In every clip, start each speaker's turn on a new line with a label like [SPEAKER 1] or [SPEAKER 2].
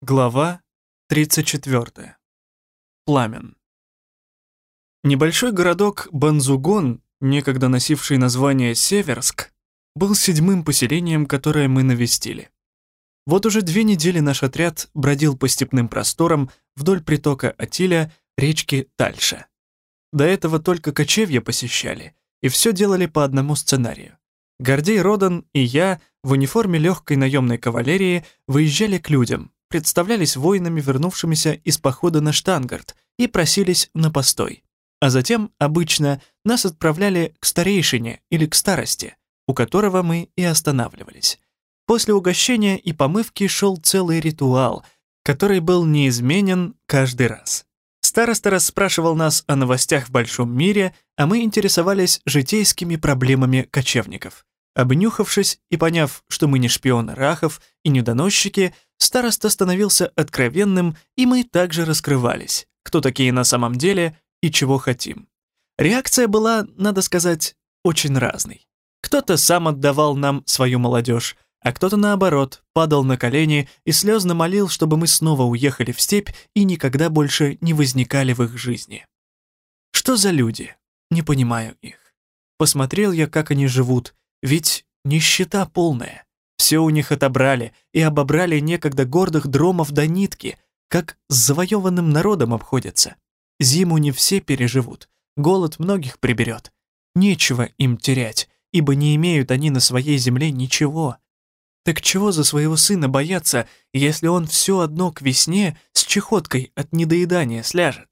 [SPEAKER 1] Глава 34. Пламен. Небольшой городок Банзугон, некогда носивший название Северск, был седьмым поселением, которое мы навестили. Вот уже две недели наш отряд бродил по степным просторам вдоль притока Атиля, речки Тальша. До этого только кочевья посещали, и все делали по одному сценарию. Гордей Родан и я в униформе легкой наемной кавалерии выезжали к людям, представлялись воинами, вернувшимися из похода на Штангарт, и просились на постой. А затем, обычно, нас отправляли к старейшине или к старости, у которого мы и останавливались. После угощения и помывки шел целый ритуал, который был неизменен каждый раз. Староста расспрашивал нас о новостях в большом мире, а мы интересовались житейскими проблемами кочевников. Обнюхавшись и поняв, что мы не шпионы рахов и не доносчики, староста становился откровенным, и мы также раскрывались, кто такие на самом деле и чего хотим. Реакция была, надо сказать, очень разной. Кто-то сам отдавал нам свою молодежь, а кто-то, наоборот, падал на колени и слезно молил, чтобы мы снова уехали в степь и никогда больше не возникали в их жизни. Что за люди? Не понимаю их. Посмотрел я, как они живут, ведь нищета полная. Все у них отобрали и обобрали некогда гордых дромов до нитки, как с завоеванным народом обходятся. Зиму не все переживут, голод многих приберет. Нечего им терять, ибо не имеют они на своей земле ничего. Так чего за своего сына бояться, если он все одно к весне с чехоткой от недоедания сляжет?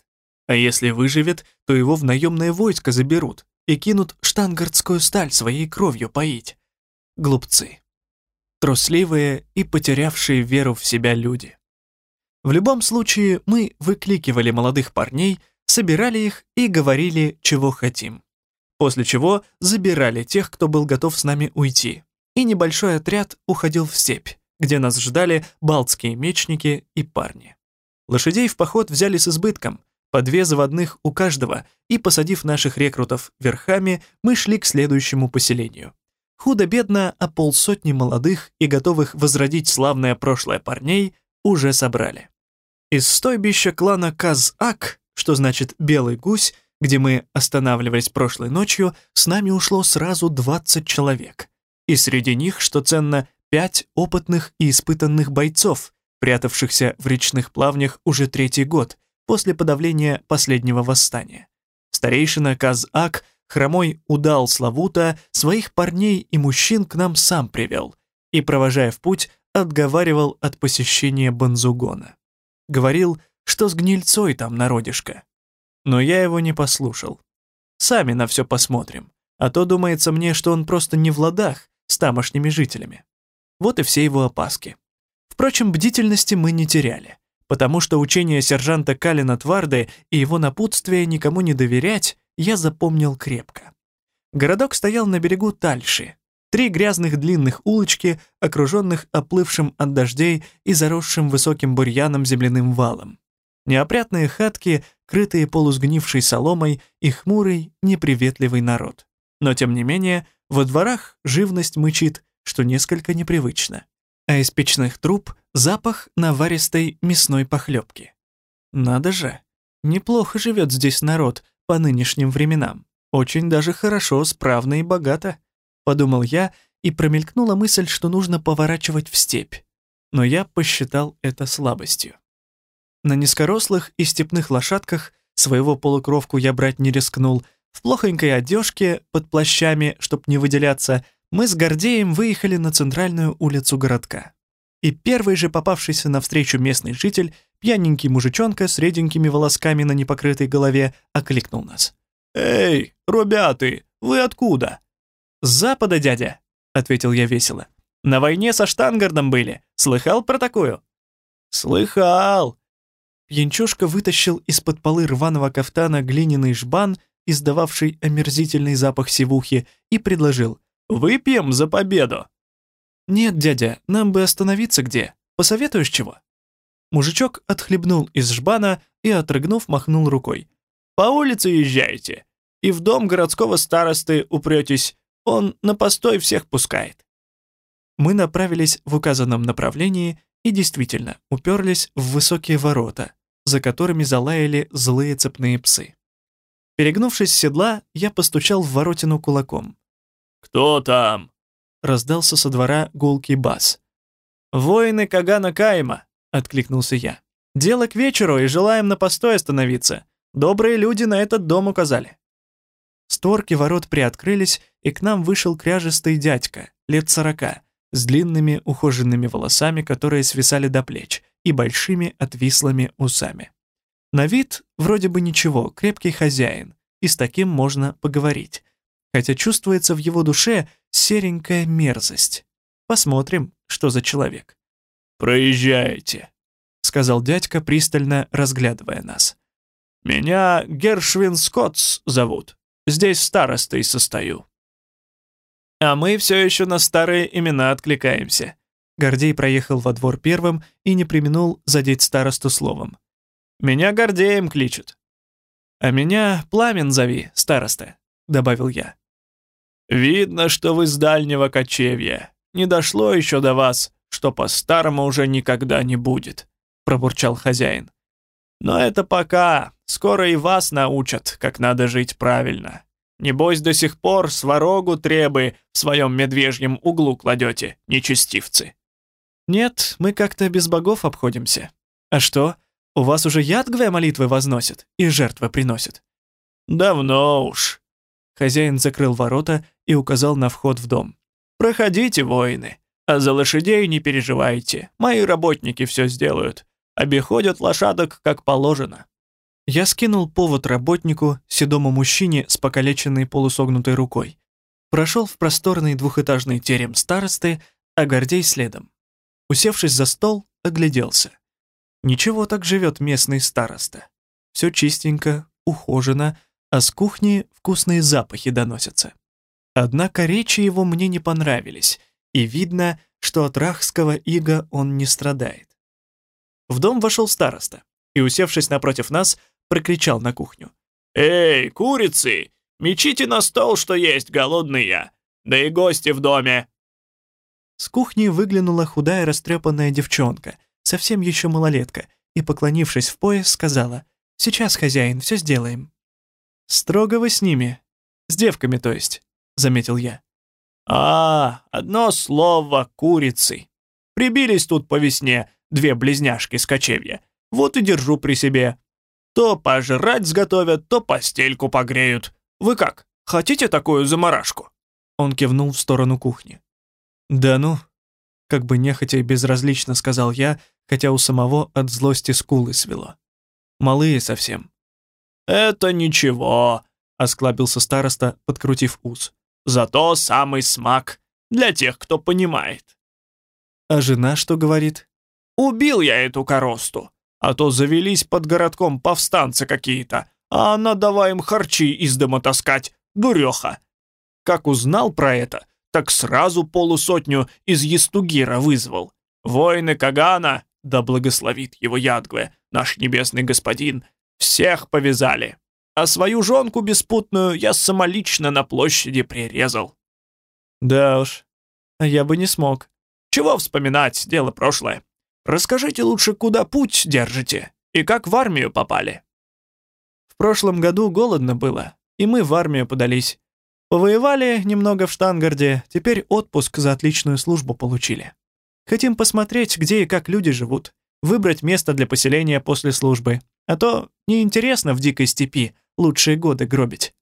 [SPEAKER 1] А если выживет, то его в наемное войско заберут, и кинут штангардскую сталь своей кровью поить. Глупцы. Трусливые и потерявшие веру в себя люди. В любом случае, мы выкликивали молодых парней, собирали их и говорили, чего хотим. После чего забирали тех, кто был готов с нами уйти. И небольшой отряд уходил в степь, где нас ждали балтские мечники и парни. Лошадей в поход взяли с избытком, по две заводных у каждого, и, посадив наших рекрутов верхами, мы шли к следующему поселению. Худо-бедно, а полсотни молодых и готовых возродить славное прошлое парней уже собрали. Из стойбища клана Каз-Ак, что значит «белый гусь», где мы останавливались прошлой ночью, с нами ушло сразу 20 человек. И среди них, что ценно, пять опытных и испытанных бойцов, прятавшихся в речных плавнях уже третий год, после подавления последнего восстания. Старейшина Каз-Ак, хромой удал Славута, своих парней и мужчин к нам сам привел и, провожая в путь, отговаривал от посещения Банзугона. Говорил, что с гнильцой там народишко. Но я его не послушал. Сами на все посмотрим, а то думается мне, что он просто не в ладах с тамошними жителями. Вот и все его опаски. Впрочем, бдительности мы не теряли потому что учение сержанта Калина Тварды и его напутствие никому не доверять я запомнил крепко. Городок стоял на берегу Тальши. Три грязных длинных улочки, окруженных оплывшим от дождей и заросшим высоким бурьяном земляным валом. Неопрятные хатки, крытые полусгнившей соломой и хмурый, неприветливый народ. Но тем не менее, во дворах живность мычит, что несколько непривычно а из печных труб запах наваристой мясной похлебки. Надо же, неплохо живет здесь народ по нынешним временам. Очень даже хорошо, справно и богато, подумал я, и промелькнула мысль, что нужно поворачивать в степь. Но я посчитал это слабостью. На низкорослых и степных лошадках своего полукровку я брать не рискнул, в плохонькой одежке, под плащами, чтоб не выделяться, мы с Гордеем выехали на центральную улицу городка. И первый же попавшийся навстречу местный житель, пьяненький мужичонка с реденькими волосками на непокрытой голове, окликнул нас. «Эй, ребята, вы откуда?» «С запада, дядя», — ответил я весело. «На войне со Штангардом были. Слыхал про такую?» «Слыхал!» Пьянчушка вытащил из-под полы рваного кафтана глиняный жбан, издававший омерзительный запах сивухи, и предложил Выпьем за победу!» «Нет, дядя, нам бы остановиться где. Посоветуешь чего?» Мужичок отхлебнул из жбана и, отрыгнув, махнул рукой. «По улице езжайте, и в дом городского старосты упретесь, он на постой всех пускает». Мы направились в указанном направлении и действительно уперлись в высокие ворота, за которыми залаяли злые цепные псы. Перегнувшись с седла, я постучал в воротину кулаком.
[SPEAKER 2] «Кто там?»
[SPEAKER 1] — раздался со двора гулкий бас. «Воины Кагана Кайма», — откликнулся я. «Дело к вечеру, и желаем на постой остановиться. Добрые люди на этот дом указали». Створки ворот приоткрылись, и к нам вышел кряжестый дядька, лет сорока, с длинными ухоженными волосами, которые свисали до плеч, и большими отвислыми усами. На вид вроде бы ничего, крепкий хозяин, и с таким можно поговорить. Хотя чувствуется в его душе серенькая мерзость. Посмотрим, что за человек.
[SPEAKER 2] «Проезжайте», — сказал дядька, пристально разглядывая нас. «Меня Гершвин Скоттс зовут. Здесь старостой состою».
[SPEAKER 1] А мы все еще на старые имена откликаемся. Гордей проехал во двор первым и не применул задеть старосту словом. «Меня Гордеем кличут». «А меня Пламен зови, староста», — добавил я.
[SPEAKER 2] «Видно, что вы с дальнего кочевья. Не дошло еще до вас, что по-старому уже никогда не будет», — пробурчал хозяин. «Но это пока. Скоро и вас научат, как надо жить правильно. Небось, до сих пор сварогу требы в своем медвежьем углу кладете, нечестивцы».
[SPEAKER 1] «Нет, мы как-то без богов обходимся. А что, у вас уже ядговые молитвы возносят и жертвы приносят?»
[SPEAKER 2] «Давно уж».
[SPEAKER 1] Хозяин закрыл ворота и указал на вход в дом.
[SPEAKER 2] «Проходите, воины, а за лошадей не переживайте, мои работники все сделают. Обиходят лошадок как положено».
[SPEAKER 1] Я скинул повод работнику, седому мужчине с покалеченной полусогнутой рукой. Прошел в просторный двухэтажный терем старосты, а Гордей следом. Усевшись за стол, огляделся. Ничего так живет местный староста. Все чистенько, ухожено, а с кухни вкусные запахи доносятся. Однако речи его мне не понравились, и видно, что от рахского ига он не страдает. В дом вошел староста и, усевшись напротив нас, прокричал на кухню.
[SPEAKER 2] «Эй, курицы, мечите на стол, что есть, голодный я, да и гости в доме!»
[SPEAKER 1] С кухни выглянула худая растрепанная девчонка, совсем еще малолетка, и, поклонившись в пояс, сказала «Сейчас, хозяин, все сделаем». «Строго вы с ними. С девками, то есть», — заметил я.
[SPEAKER 2] «А, одно слово курицы. Прибились тут по весне две близняшки с кочевья. Вот и держу при себе. То пожрать сготовят, то постельку погреют. Вы как, хотите такую заморашку?»
[SPEAKER 1] Он кивнул в сторону кухни. «Да ну», — как бы нехотя и безразлично сказал я, хотя у самого от злости скулы свело. «Малые совсем».
[SPEAKER 2] «Это ничего», — осклабился староста, подкрутив ус. «Зато самый смак для тех, кто понимает».
[SPEAKER 1] «А жена что говорит?»
[SPEAKER 2] «Убил я эту коросту. А то завелись под городком повстанцы какие-то, а она давай им харчи из дома таскать, дуреха. Как узнал про это, так сразу полусотню из Естугира вызвал. Воины Кагана, да благословит его Ядгве, наш небесный господин, всех повязали. А свою жонку беспутную я самолично на площади прирезал.
[SPEAKER 1] Да уж, а я бы не смог.
[SPEAKER 2] Чего вспоминать, дело прошлое. Расскажите лучше, куда путь держите и как в армию попали».
[SPEAKER 1] В прошлом году голодно было, и мы в армию подались. Повоевали немного в Штангарде, теперь отпуск за отличную службу получили. Хотим посмотреть, где и как люди живут, выбрать место для поселения после службы, а то неинтересно в дикой степи лучшие годы гробить».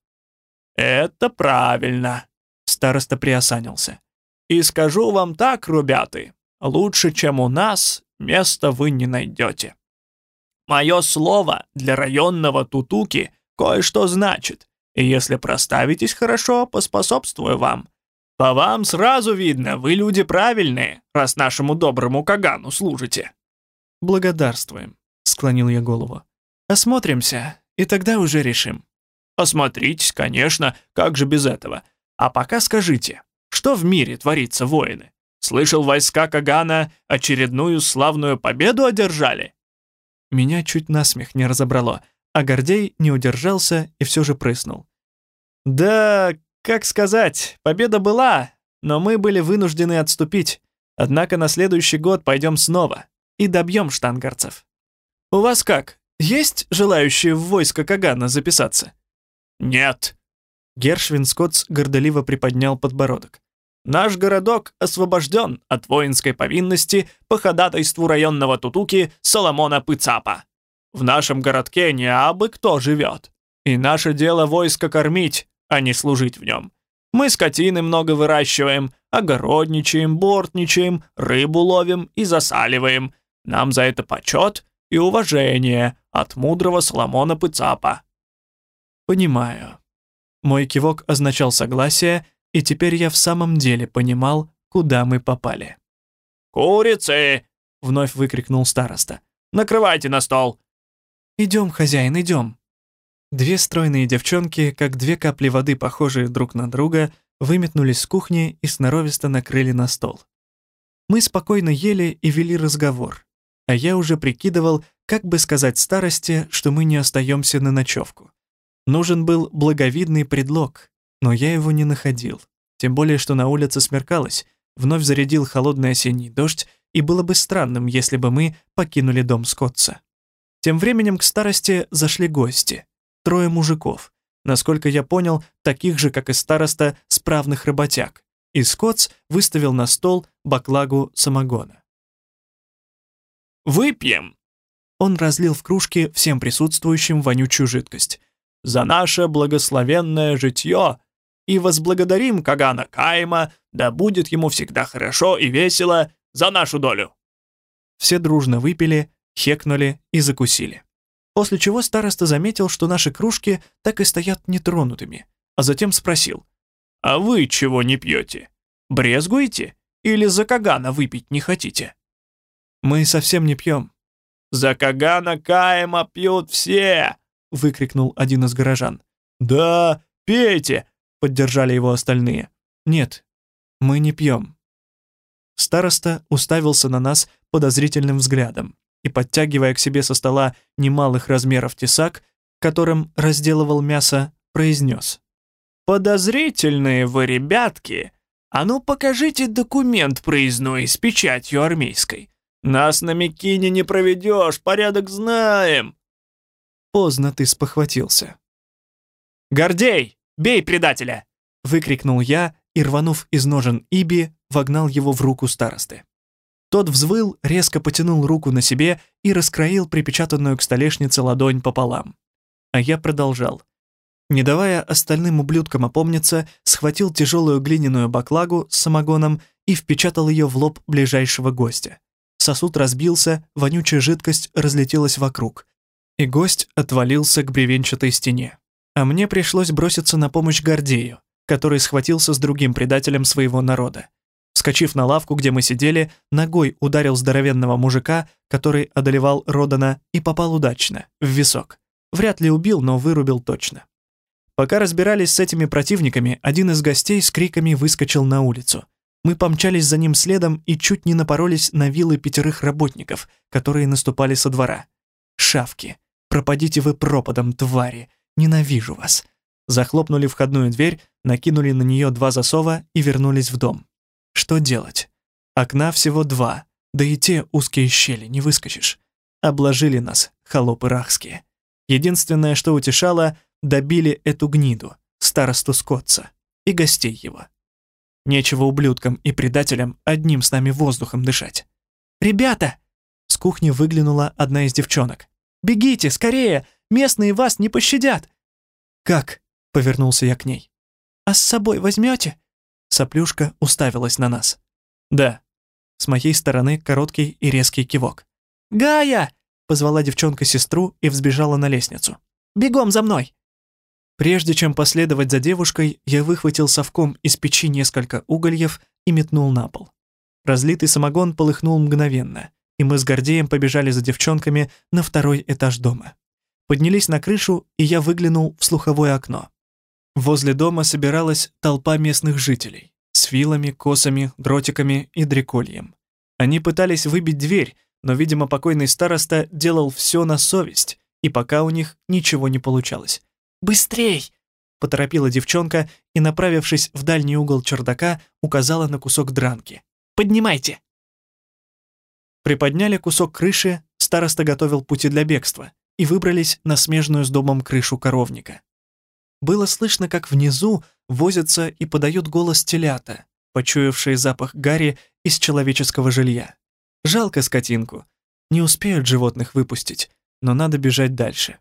[SPEAKER 2] «Это правильно», — староста приосанился. «И скажу вам так, ребята, лучше, чем у нас, места вы не найдете. Мое слово для районного тутуки кое-что значит, и если проставитесь хорошо, поспособствую вам. По вам сразу видно, вы люди правильные, раз нашему доброму Кагану служите».
[SPEAKER 1] «Благодарствуем», — склонил я голову. «Осмотримся, и тогда уже решим».
[SPEAKER 2] «Осмотритесь, конечно, как же без этого. А пока скажите, что в мире творится, воины? Слышал, войска Кагана очередную славную победу одержали?»
[SPEAKER 1] Меня чуть насмех не разобрало, а Гордей не удержался и все же прыснул. «Да, как сказать, победа была, но мы были вынуждены отступить. Однако на следующий год пойдем снова. и добьем штангарцев. У вас как, есть желающие в войско Кагана записаться?
[SPEAKER 2] Нет.
[SPEAKER 1] Гершвин Скотс гордоливо приподнял подбородок.
[SPEAKER 2] Наш городок освобожден от воинской повинности по ходатайству районного тутуки Соломона Пыцапа. В нашем городке не абы кто живет. И наше дело войско кормить, а не служить в нем. Мы скотины много выращиваем, огородничаем, бортничаем, рыбу ловим и засаливаем. Нам за это почет и уважение от мудрого Соломона Пыцапа.
[SPEAKER 1] Понимаю. Мой кивок означал согласие, и теперь я в самом деле понимал, куда мы попали.
[SPEAKER 2] «Курицы!» — вновь выкрикнул староста. «Накрывайте на стол!»
[SPEAKER 1] «Идем, хозяин, идем!» Две стройные девчонки, как две капли воды, похожие друг на друга, выметнулись с кухни и сноровисто накрыли на стол. Мы спокойно ели и вели разговор, а я уже прикидывал, как бы сказать старости, что мы не остаемся на ночевку. Нужен был благовидный предлог, но я его не находил. Тем более, что на улице смеркалось, вновь зарядил холодный осенний дождь, и было бы странным, если бы мы покинули дом Скотца. Тем временем к старости зашли гости. Трое мужиков. Насколько я понял, таких же, как и староста, справных работяг. И Скотц выставил на стол баклагу самогона.
[SPEAKER 2] «Выпьем!»
[SPEAKER 1] Он разлил в кружки всем присутствующим вонючую жидкость.
[SPEAKER 2] «За наше благословенное житье и возблагодарим Кагана Кайма, да будет ему всегда хорошо и весело за нашу долю».
[SPEAKER 1] Все дружно выпили, хекнули и закусили. После чего староста заметил, что наши кружки так и стоят нетронутыми, а затем спросил.
[SPEAKER 2] «А вы чего не пьете? Брезгуете? Или за Кагана выпить не хотите?»
[SPEAKER 1] «Мы совсем не пьем».
[SPEAKER 2] «За Кагана Каема пьют все!» — выкрикнул один из горожан. «Да, пейте!» — поддержали его остальные.
[SPEAKER 1] «Нет, мы не пьем». Староста уставился на нас подозрительным взглядом и, подтягивая к себе со стола немалых размеров тесак, которым разделывал мясо, произнес. «Подозрительные вы, ребятки! А ну покажите документ проездной с печатью армейской. Нас на Микине не проведешь, порядок знаем!» Поздно ты спохватился.
[SPEAKER 2] «Гордей, бей предателя!» — выкрикнул я и, рванув из ножен Иби, вогнал его в руку старосты.
[SPEAKER 1] Тот взвыл, резко потянул руку на себе и раскроил припечатанную к столешнице ладонь пополам. А я продолжал. Не давая остальным ублюдкам опомниться, схватил тяжелую глиняную баклагу с самогоном и впечатал ее в лоб ближайшего гостя. Сосуд разбился, вонючая жидкость разлетелась вокруг, и гость отвалился к бревенчатой стене. А мне пришлось броситься на помощь Гордею, который схватился с другим предателем своего народа. Вскочив на лавку, где мы сидели, ногой ударил здоровенного мужика, который одолевал Родана, и попал удачно, в висок. Вряд ли убил, но вырубил точно. Пока разбирались с этими противниками, один из гостей с криками выскочил на улицу. Мы помчались за ним следом и чуть не напоролись на вилы пятерых работников, которые наступали со двора. «Шавки! Пропадите вы пропадом, твари! Ненавижу вас!» Захлопнули входную дверь, накинули на нее два засова и вернулись в дом. Что делать? Окна всего два, да и те узкие щели, не выскочишь. Обложили нас, холопы рахские. Единственное, что утешало, добили эту гниду, старосту Скотца, и гостей его. Нечего ублюдкам и предателям одним с нами воздухом дышать. «Ребята!» С кухни выглянула одна из девчонок. «Бегите, скорее! Местные вас не пощадят!» «Как?» — повернулся я к ней. «А с собой возьмете?» Соплюшка уставилась на нас. «Да». С моей стороны короткий и резкий кивок. «Гая!» — позвала девчонка сестру и взбежала на лестницу. «Бегом за мной!» Прежде чем последовать за девушкой, я выхватил совком из печи несколько угольев и метнул на пол. Разлитый самогон полыхнул мгновенно, и мы с Гордеем побежали за девчонками на второй этаж дома. Поднялись на крышу, и я выглянул в слуховое окно. Возле дома собиралась толпа местных жителей с вилами, косами, дротиками и дрекольем. Они пытались выбить дверь, но, видимо, покойный староста делал все на совесть, и пока у них ничего не получалось. «Быстрей!» — поторопила девчонка и, направившись в дальний угол чердака, указала на кусок дранки. «Поднимайте!» Приподняли кусок крыши, староста готовил пути для бегства, и выбрались на смежную с домом крышу коровника. Было слышно, как внизу возятся и подают голос телята, почуявшие запах гари из человеческого жилья. Жалко скотинку. Не успеют животных выпустить, но надо бежать дальше.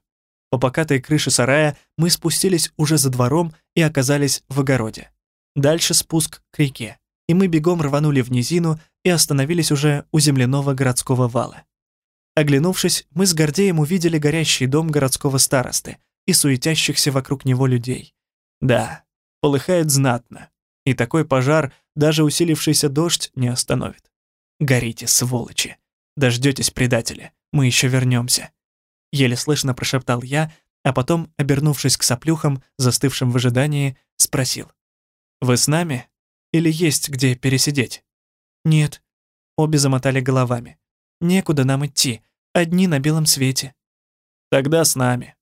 [SPEAKER 1] По покатой крыше сарая мы спустились уже за двором и оказались в огороде. Дальше спуск к реке, и мы бегом рванули в низину и остановились уже у земляного городского вала. Оглянувшись, мы с Гордеем увидели горящий дом городского старосты и суетящихся вокруг него людей. Да, полыхает знатно, и такой пожар даже усилившийся дождь не остановит. Горите, сволочи! Дождетесь, предатели, мы еще вернемся. Еле слышно прошептал я, а потом, обернувшись к соплюхам, застывшим в ожидании, спросил. «Вы с нами? Или есть где пересидеть?» «Нет». Обе замотали головами. Некуда нам идти, одни на белом свете. Тогда с нами.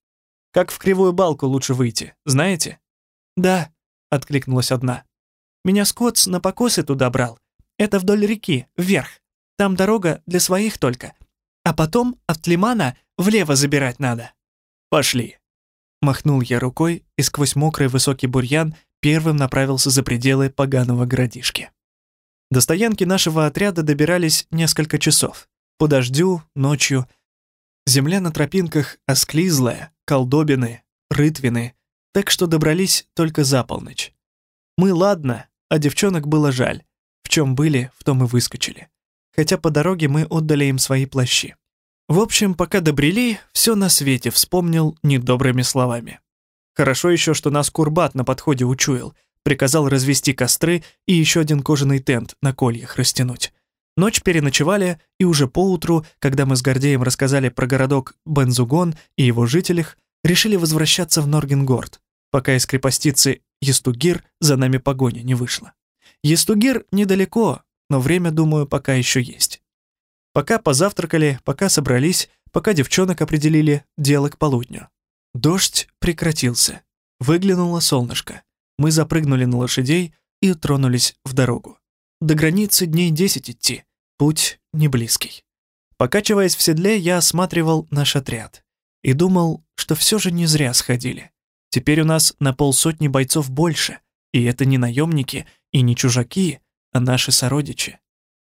[SPEAKER 1] Как в кривую балку лучше выйти, знаете? Да, откликнулась одна. Меня Скотс на покосы туда брал. Это вдоль реки, вверх. Там дорога для своих только. А потом от лимана влево забирать надо. Пошли. Махнул я рукой, и сквозь мокрый высокий бурьян первым направился за пределы поганого городишки. До стоянки нашего отряда добирались несколько часов по дождю, ночью. Земля на тропинках осклизлая, колдобины, рытвины, так что добрались только за полночь. Мы ладно, а девчонок было жаль. В чем были, в том и выскочили. Хотя по дороге мы отдали им свои плащи. В общем, пока добрели, все на свете вспомнил недобрыми словами. Хорошо еще, что нас Курбат на подходе учуял, приказал развести костры и еще один кожаный тент на кольях растянуть. Ночь переночевали, и уже поутру, когда мы с Гордеем рассказали про городок Бензугон и его жителях, решили возвращаться в Норгенгорд, пока из крепостицы Естугир за нами погоня не вышла. Естугир недалеко, но время, думаю, пока еще есть. Пока позавтракали, пока собрались, пока девчонок определили дело к полудню. Дождь прекратился. Выглянуло солнышко. Мы запрыгнули на лошадей и тронулись в дорогу. До границы дней десять идти, путь не близкий. Покачиваясь в седле, я осматривал наш отряд и думал, что все же не зря сходили. Теперь у нас на полсотни бойцов больше, и это не наемники и не чужаки, а наши сородичи.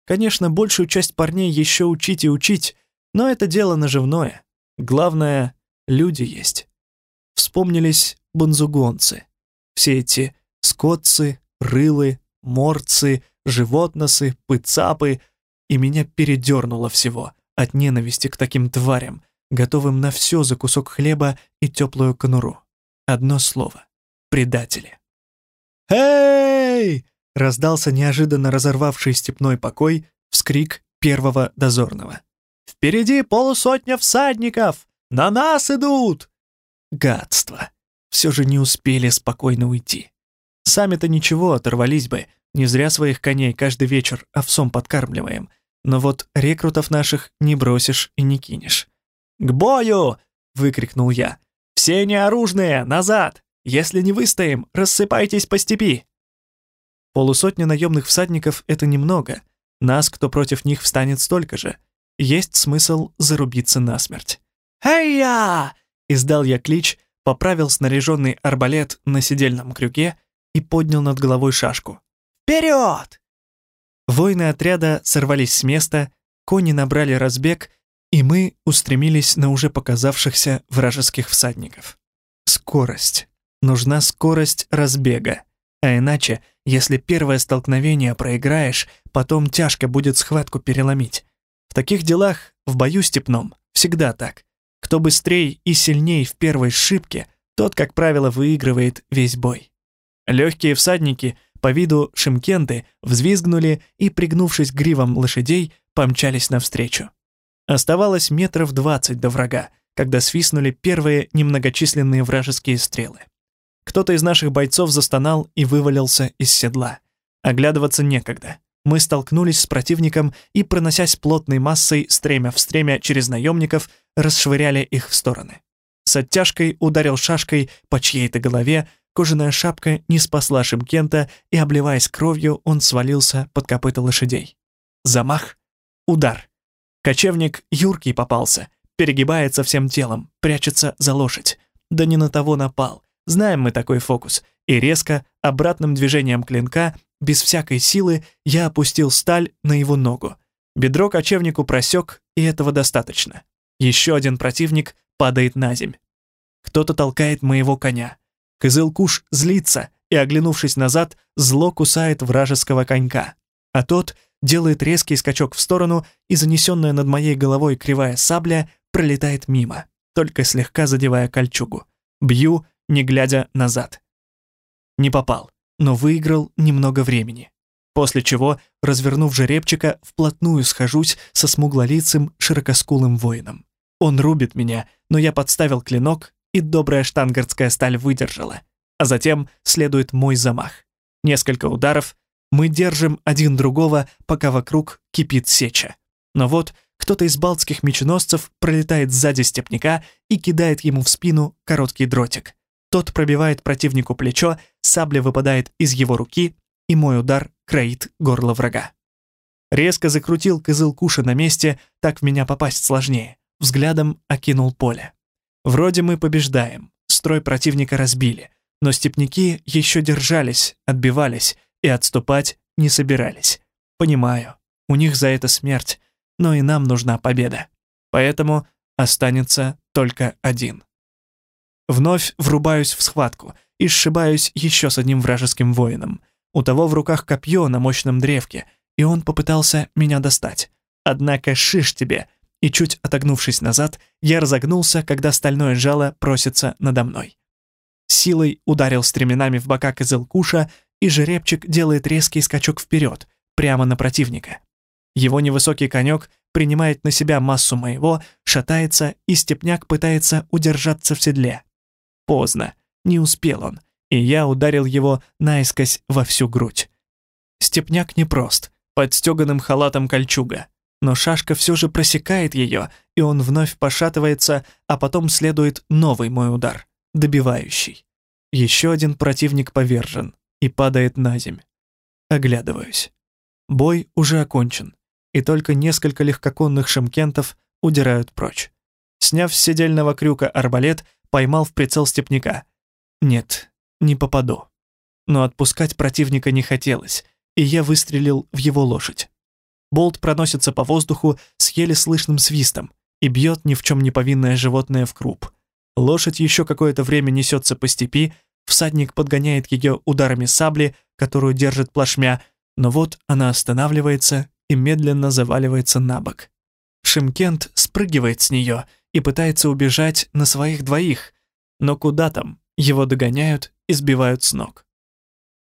[SPEAKER 1] Конечно, большую часть парней еще учить и учить, но это дело наживное. Главное, люди есть. Вспомнились бонзугонцы. Все эти скотцы, рылы, морцы, животносы, пыцапы, и меня передернуло всего от ненависти к таким тварям, готовым на все за кусок хлеба и теплую конуру. Одно слово — предатели. «Эй!» — раздался неожиданно разорвавший степной покой вскрик первого дозорного. «Впереди полусотня всадников! На нас идут!» Гадство! Все же не успели спокойно уйти. Сами-то ничего, оторвались бы, не зря своих коней каждый вечер овсом подкармливаем. Но вот рекрутов наших не бросишь и не кинешь. «К бою!» — выкрикнул я. «Все неоружные, назад! Если не выстоим, рассыпайтесь по степи!» Полусотня наемных всадников — это немного. Нас, кто против них встанет столько же. Есть смысл зарубиться насмерть. «Эй-я!» — издал я клич, поправил снаряженный арбалет на седельном крюке и поднял над головой шашку. Вперед!» Воины отряда сорвались с места, кони набрали разбег, и мы устремились на уже показавшихся вражеских всадников. Скорость. Нужна скорость разбега. А иначе, если первое столкновение проиграешь, потом тяжко будет схватку переломить. В таких делах, в бою степном, всегда так. Кто быстрее и сильнее в первой шибке, тот, как правило, выигрывает весь бой. Легкие всадники — по виду шимкенты взвизгнули и, пригнувшись к гривам лошадей, помчались навстречу. Оставалось метров двадцать до врага, когда свистнули первые немногочисленные вражеские стрелы. Кто-то из наших бойцов застонал и вывалился из седла. Оглядываться некогда. Мы столкнулись с противником и, проносясь плотной массой стремя в стремя через наемников, расшвыряли их в стороны. С оттяжкой ударил шашкой по чьей-то голове, Кожаная шапка не спасла Шимкента, и, обливаясь кровью, он свалился под копыта лошадей. Замах, удар. Кочевник юркий попался, перегибается всем телом, прячется за лошадь. Да не на того напал. Знаем мы такой фокус. И резко, обратным движением клинка, без всякой силы, я опустил сталь на его ногу. Бедро кочевнику просек, и этого достаточно. Еще один противник падает на земь. Кто-то толкает моего коня. Кызылкуш злится и, оглянувшись назад, зло кусает вражеского конька. А тот делает резкий скачок в сторону, и занесенная над моей головой кривая сабля пролетает мимо, только слегка задевая кольчугу. Бью, не глядя назад. Не попал, но выиграл немного времени. После чего, развернув жеребчика, вплотную схожусь со смуглолицым, широкоскулым воином. Он рубит меня, но я подставил клинок, и добрая штангардская сталь выдержала. А затем следует мой замах. Несколько ударов, мы держим один другого, пока вокруг кипит сеча. Но вот кто-то из балтских меченосцев пролетает сзади степняка и кидает ему в спину короткий дротик. Тот пробивает противнику плечо, сабля выпадает из его руки, и мой удар кроит горло врага. Резко закрутил кызыл куша на месте, так в меня попасть сложнее. Взглядом окинул поле. Вроде мы побеждаем, строй противника разбили, но степняки еще держались, отбивались и отступать не собирались. Понимаю, у них за это смерть, но и нам нужна победа. Поэтому останется только один. Вновь врубаюсь в схватку и сшибаюсь еще с одним вражеским воином. У того в руках копье на мощном древке, и он попытался меня достать. Однако шиш тебе, и чуть отогнувшись назад, я разогнулся, когда стальное жало просится надо мной. Силой ударил стременами в бока Кызылкуша, и жеребчик делает резкий скачок вперед, прямо на противника. Его невысокий конек принимает на себя массу моего, шатается, и степняк пытается удержаться в седле. Поздно, не успел он, и я ударил его наискось во всю грудь. Степняк непрост, под стеганым халатом кольчуга, но шашка все же просекает ее, и он вновь пошатывается, а потом следует новый мой удар, добивающий. Еще один противник повержен и падает на земь. Оглядываюсь. Бой уже окончен, и только несколько легкоконных шимкентов удирают прочь. Сняв с седельного крюка арбалет, поймал в прицел степняка. Нет, не попаду. Но отпускать противника не хотелось, и я выстрелил в его лошадь. Болт проносится по воздуху с еле слышным свистом и бьет ни в чем не повинное животное в круп. Лошадь еще какое-то время несется по степи, всадник подгоняет ее ударами сабли, которую держит плашмя, но вот она останавливается и медленно заваливается на бок. Шимкент спрыгивает с нее и пытается убежать на своих двоих, но куда там, его догоняют и сбивают с ног.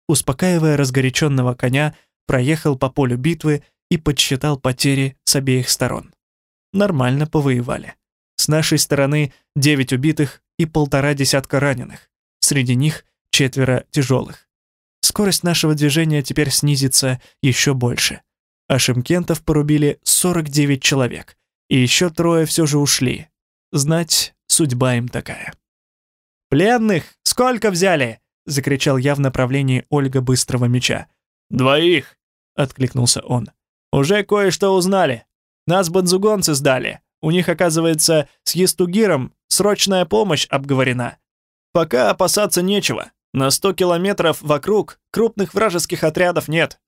[SPEAKER 1] Успокаивая разгоряченного коня, проехал по полю битвы и подсчитал потери с обеих сторон. Нормально повоевали. С нашей стороны 9 убитых и полтора десятка раненых. Среди них четверо тяжелых. Скорость нашего движения теперь снизится еще больше. А шимкентов порубили 49 человек, и еще трое все же ушли. Знать, судьба им такая. «Пленных сколько взяли?» — закричал я в направлении Ольга Быстрого Меча.
[SPEAKER 2] «Двоих!»
[SPEAKER 1] — откликнулся он.
[SPEAKER 2] Уже кое-что узнали. Нас бензугонцы сдали. У них, оказывается, с Естугиром срочная помощь обговорена. Пока опасаться нечего. На сто километров вокруг крупных вражеских отрядов нет.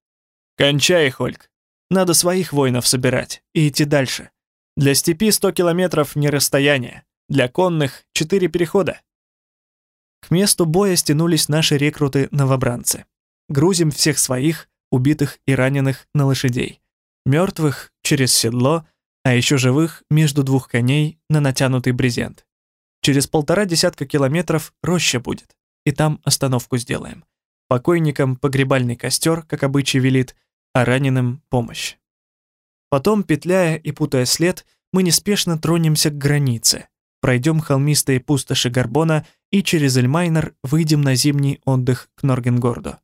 [SPEAKER 2] Кончай, Хольк. Надо своих воинов собирать и идти дальше. Для степи сто километров не расстояние. Для конных четыре перехода.
[SPEAKER 1] К месту боя стянулись наши рекруты-новобранцы. Грузим всех своих, убитых и раненых на лошадей мертвых через седло, а еще живых между двух коней на натянутый брезент. Через полтора десятка километров роща будет, и там остановку сделаем. Покойникам погребальный костер, как обычай велит, а раненым помощь. Потом, петляя и путая след, мы неспешно тронемся к границе, пройдем холмистые пустоши Горбона и через Эльмайнер выйдем на зимний отдых к Норгенгорду.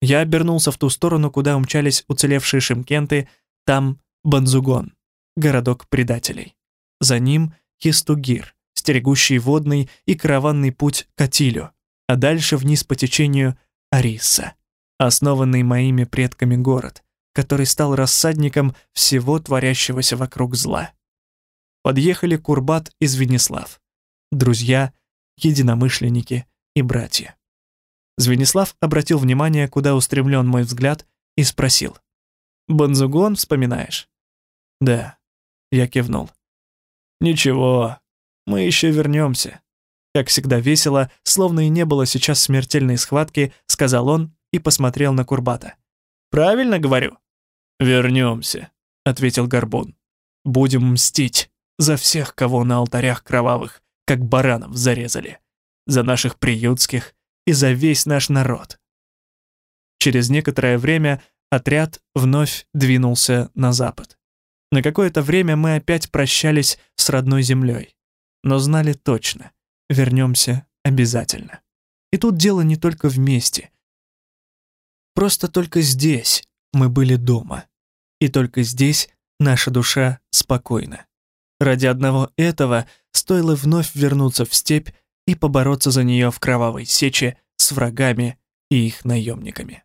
[SPEAKER 1] Я обернулся в ту сторону, куда умчались уцелевшие шимкенты, там Банзугон, городок предателей. За ним Кистугир, стерегущий водный и караванный путь к Атилю, а дальше вниз по течению Ариса, основанный моими предками город, который стал рассадником всего творящегося вокруг зла. Подъехали Курбат и Звенислав. Друзья, единомышленники и братья. Звенислав обратил внимание, куда устремлен мой взгляд, и спросил. «Банзугон вспоминаешь?» «Да», — я кивнул. «Ничего, мы еще вернемся». Как всегда весело, словно и не было сейчас смертельной схватки, сказал он и посмотрел на Курбата. «Правильно говорю?» «Вернемся», — ответил Горбун. «Будем мстить за всех, кого на алтарях кровавых, как баранов зарезали. За наших приютских и за весь наш народ». Через некоторое время отряд вновь двинулся на запад. На какое-то время мы опять прощались с родной землей, но знали точно, вернемся обязательно. И тут дело не только вместе. Просто только здесь мы были дома. И только здесь наша душа спокойна. Ради одного этого стоило вновь вернуться в степь и побороться за нее в кровавой сече с врагами и их наемниками.